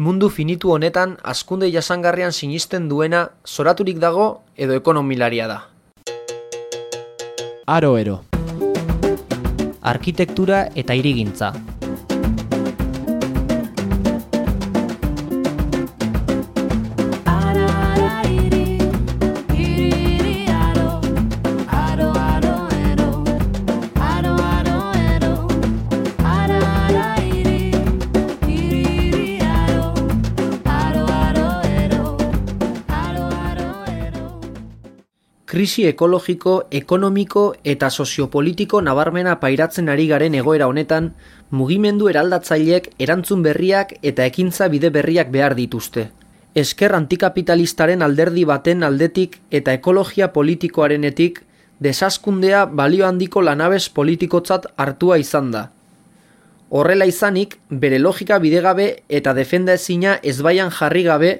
mundu finitu honetan askunde jasangarrian sinisten duena zoraturik dago edo ekonomilaria da. Aroero. Arkitektura eta irigintza. Krisi ekologiko, ekonomiko eta soziopolitiko nabarmena pairatzen ari garen egoera honetan, mugimendu eraldatzaileek erantzun berriak eta ekintza bide berriak behar dituzte. Esker antikapitalistaren alderdi baten aldetik eta ekologia politikoarenetik, desaskundea balio handiko lanabez politikotzat hartua izan da. Horrela izanik, bere logika bidegabe eta defenda ezina ezbaian jarri gabe,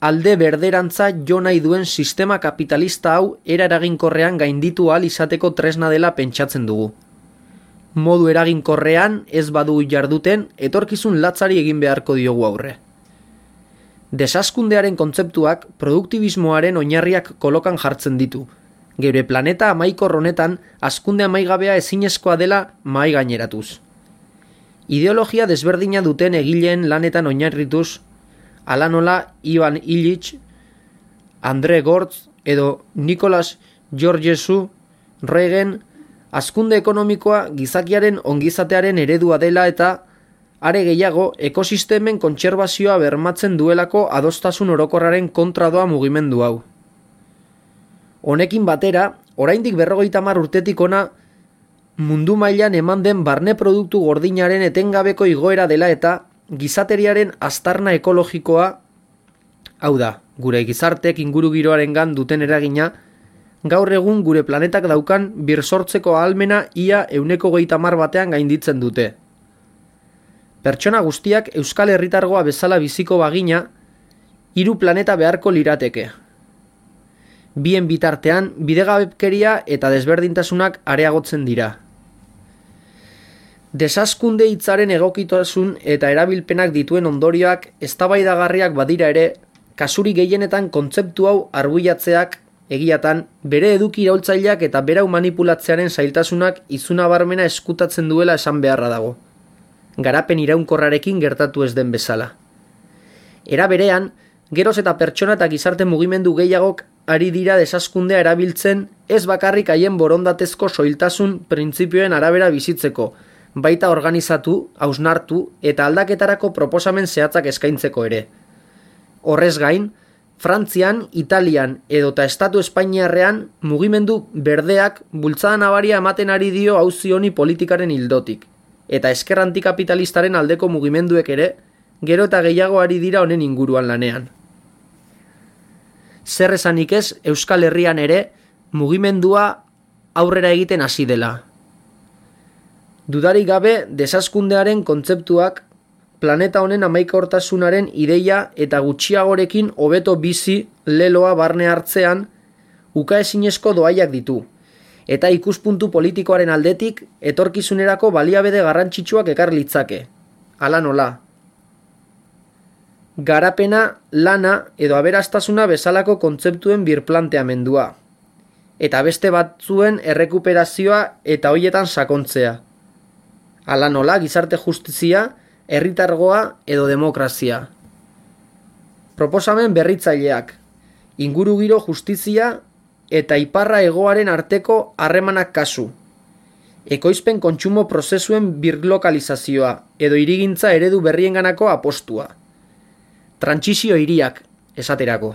alde berderantza jo nahi duen sistema kapitalista hau era eraginkorrean gainditu ahal izateko tresna dela pentsatzen dugu. Modu eraginkorrean ez badu jarduten etorkizun latzari egin beharko diogu aurre. Desaskundearen kontzeptuak produktibismoaren oinarriak kolokan jartzen ditu. Geure planeta amaikor honetan askunde amaigabea ezinezkoa dela mai gaineratuz. Ideologia desberdina duten egileen lanetan oinarrituz ala nola Ivan Illich, Andre Gortz edo Nicolas Georgesu Regen askunde ekonomikoa gizakiaren ongizatearen eredua dela eta are gehiago ekosistemen kontserbazioa bermatzen duelako adostasun orokorraren kontra doa mugimendu hau. Honekin batera, oraindik berrogeita mar urtetik ona mundu mailan eman den barne produktu gordinaren etengabeko igoera dela eta gizateriaren astarna ekologikoa, hau da, gure gizartek inguru giroaren duten eragina, gaur egun gure planetak daukan birsortzeko ahalmena ia euneko gehieta mar batean gainditzen dute. Pertsona guztiak Euskal Herritargoa bezala biziko bagina, hiru planeta beharko lirateke. Bien bitartean, bidegabepkeria eta desberdintasunak areagotzen dira. Desaskunde hitzaren egokitasun eta erabilpenak dituen ondorioak eztabaidagarriak badira ere, kasuri gehienetan kontzeptu hau arbuiatzeak egiatan bere eduki iraultzaileak eta berau manipulatzearen zailtasunak izuna barmena eskutatzen duela esan beharra dago. Garapen iraunkorrarekin gertatu ez den bezala. Era berean, geroz eta pertsona eta gizarte mugimendu gehiagok ari dira desaskundea erabiltzen ez bakarrik haien borondatezko soiltasun printzipioen arabera bizitzeko, baita organizatu, hausnartu eta aldaketarako proposamen zehatzak eskaintzeko ere. Horrez gain, Frantzian, Italian edo eta Estatu Espainiarrean mugimendu berdeak bultzada nabaria ematen ari dio hauzi honi politikaren hildotik, eta esker antikapitalistaren aldeko mugimenduek ere, gero eta gehiago ari dira honen inguruan lanean. Zer esanik ez, Euskal Herrian ere, mugimendua aurrera egiten hasi dela, Dudari gabe desaskundearen kontzeptuak planeta honen amaikortasunaren ideia eta gutxiagorekin hobeto bizi leloa barne hartzean ukaezinezko doaiak ditu. Eta ikuspuntu politikoaren aldetik etorkizunerako baliabede garrantzitsuak ekar litzake. Ala nola. Garapena, lana edo aberastasuna bezalako kontzeptuen birplanteamendua. Eta beste batzuen errekuperazioa eta hoietan sakontzea ala nola gizarte justizia, herritargoa edo demokrazia. Proposamen berritzaileak, inguru giro justizia eta iparra egoaren arteko harremanak kasu. Ekoizpen kontsumo prozesuen birlokalizazioa edo irigintza eredu berrienganako apostua. Trantsizio hiriak, esaterako.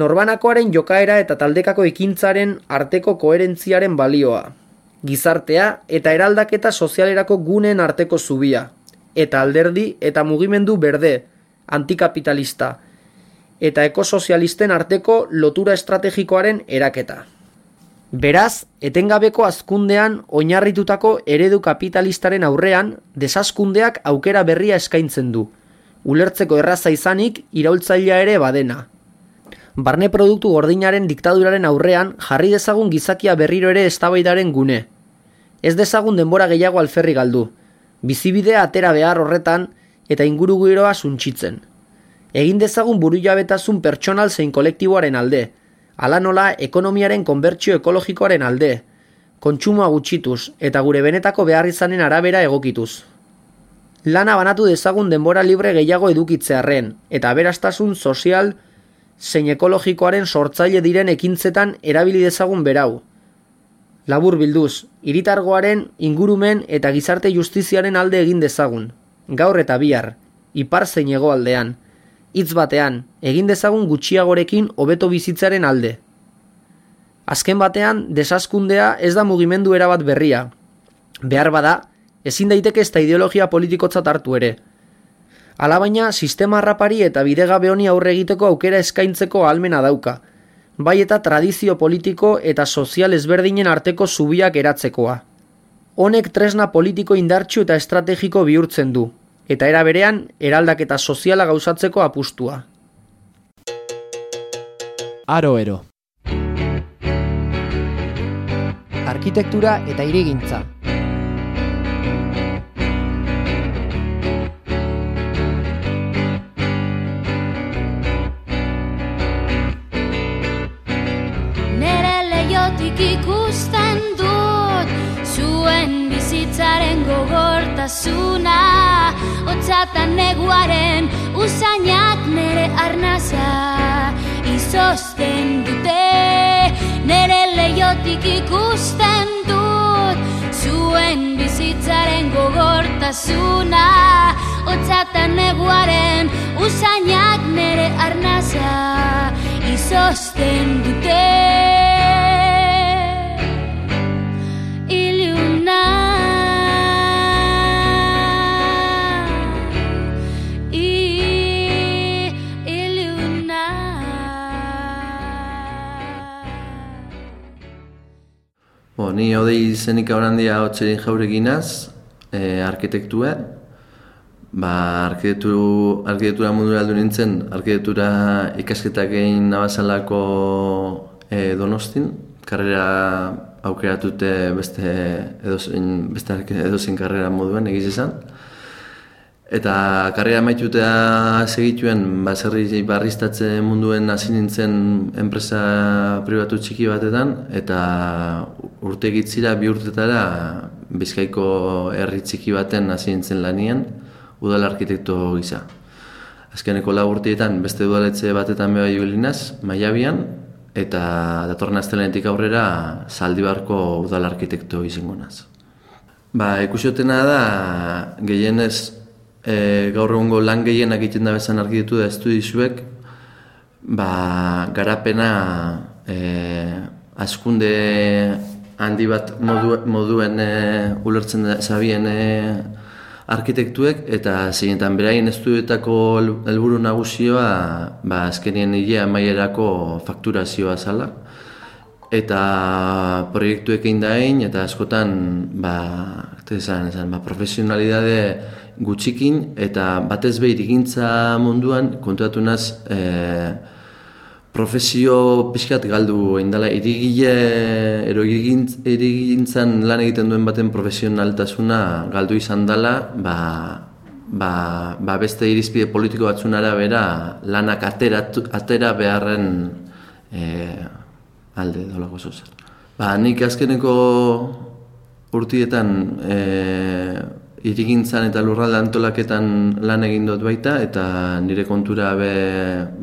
Norbanakoaren jokaera eta taldekako ekintzaren arteko koherentziaren balioa gizartea eta eraldaketa sozialerako gunen arteko zubia, eta alderdi eta mugimendu berde, antikapitalista, eta ekosozialisten arteko lotura estrategikoaren eraketa. Beraz, etengabeko azkundean oinarritutako eredu kapitalistaren aurrean, desaskundeak aukera berria eskaintzen du, ulertzeko erraza izanik iraultzailea ere badena. Barne produktu gordinaren diktaduraren aurrean jarri dezagun gizakia berriro ere eztabaidaren gune. Ez dezagun denbora gehiago alferri galdu. Bizibidea atera behar horretan, eta inguru giroa suntxitzen. Egin dezagun buru jabetasun pertsonal zein kolektiboaren alde, ala nola ekonomiaren konbertsio ekologikoaren alde, kontsumoa gutxituz eta gure benetako behar izanen arabera egokituz. Lana banatu dezagun denbora libre gehiago edukitzearren, eta berastasun sozial zein ekologikoaren sortzaile diren ekintzetan erabili dezagun berau, Labur bilduz, iritargoaren ingurumen eta gizarte justiziaren alde egin dezagun. Gaur eta bihar, ipar zein aldean. Hitz batean, egin dezagun gutxiagorekin hobeto bizitzaren alde. Azken batean, desaskundea ez da mugimendu erabat berria. Behar bada, ezin daiteke ez da ideologia politikotzat hartu ere. Alabaina, sistema harrapari eta bidegabe honi aurre egiteko aukera eskaintzeko almena dauka, bai eta tradizio politiko eta sozial ezberdinen arteko zubiak eratzekoa. Honek tresna politiko indartsu eta estrategiko bihurtzen du, eta era berean eraldaketa soziala gauzatzeko apustua. Aroero Arkitektura eta irigintza ikusten dut zuen bizitzaren gogortasuna. Otzatan neguaren usainak nere arnaza Izosten dute. Nere leiotik ikusten dut Zuen bizitzaren gogortasuna. Otzatan neguaren usainak nere arnaza Izosten dute ni odei izenik aurandia hotxerin jaureginaz, e, arkitektua, ba, arkitektu, arkitektura mundu aldu nintzen, arkitektura ikasketak egin nabazalako e, donostin, karrera aukeratute beste edozein, beste edozein karrera moduen egiz izan. Eta karrera maitutea segituen baserri barriztatze munduen hasi nintzen enpresa pribatu txiki batetan eta urte gitzira bi urtetara bizkaiko herri txiki baten hasi nintzen lanien udal arkitekto gisa. Azkeneko lau urteetan beste udaletze batetan beha jubilinaz, maiabian, eta datorren astelenetik aurrera zaldibarko udal arkitekto izango naz. Ba, ikusotena da, gehienez e, gaur egungo lan gehienak egiten da bezan argitu da estudizuek, ba, garapena e, askunde handi bat modu, moduen e, ulertzen da zabien e, arkitektuek, eta zeinetan beraien estudietako helburu nagusioa ba, azkenien hilea maierako fakturazioa zala. Eta proiektuek egin da eta askotan ba, esan, esan, ba, profesionalidade gutxikin eta batez behir egintza munduan kontuatu naz e, profesio pixkat galdu indala irigile ero irigintzan lan egiten duen baten profesionaltasuna galdu izan dela ba, ba, ba beste irizpide politiko batzun arabera lanak atera, atera beharren e, alde dolako zozer. Ba, nik azkeneko urtietan e, irigintzan eta lurralde antolaketan lan egin dut baita eta nire kontura be,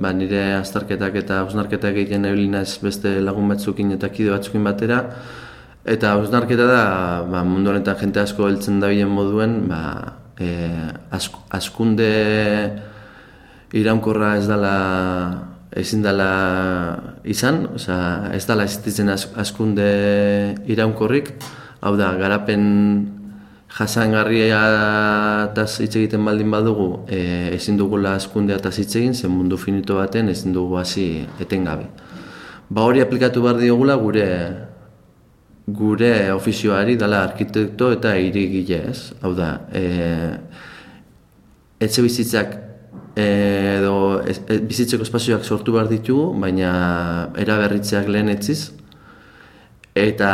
ba, nire aztarketak eta hausnarketak egiten ebilina ez beste lagun batzukin eta kide batzukin batera. Eta hausnarketa da ba, mundu honetan jente asko heltzen da moduen ba, e, ask, askunde iraunkorra ez dala ezin dela izan, oza, ez dala existitzen askunde iraunkorrik, hau da, garapen jasangarria eta hitz egiten baldin badugu, e, ezin dugula askundea eta hitz egin, zen mundu finito baten ezin dugu hasi etengabe. Ba hori aplikatu behar diogula gure gure ofizioari dala arkitekto eta irigile ez. Hau da, e, etxe bizitzak e, edo e, bizitzeko espazioak sortu behar ditugu, baina eraberritzeak lehen etziz. Eta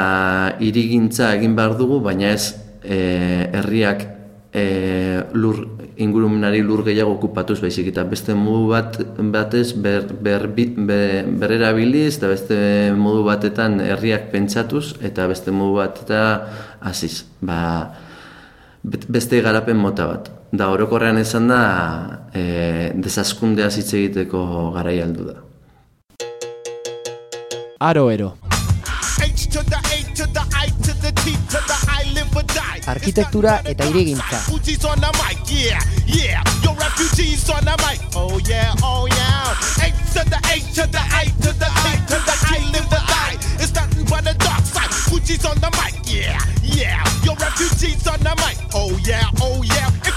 irigintza egin behar dugu, baina ez e, herriak e, lur ingurumenari lur gehiago okupatuz baizik eta beste modu bat batez ber, ber, ber, berrerabiliz eta beste modu batetan herriak pentsatuz eta beste modu bat eta hasiz. Ba, beste garapen mota bat. Da orokorrean esan da e, desaskundea hitz egiteko garai aldu da. Aro ero. Arkitektura eta irigintza. Fuji's on the refugees on the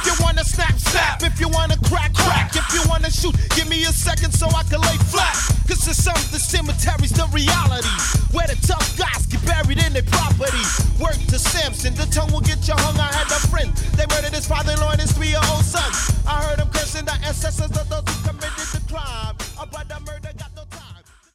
you wanna snap, snap, if you wanna crack, crack, if you wanna shoot, give me a second so I can lay flat. Cause to some, the cemetery's the reality. Where the tough Work to Samson, the tongue will get you hung. I had a friend, they murdered his father-in-law and his three-year-old son. I heard him cursing the ancestors of those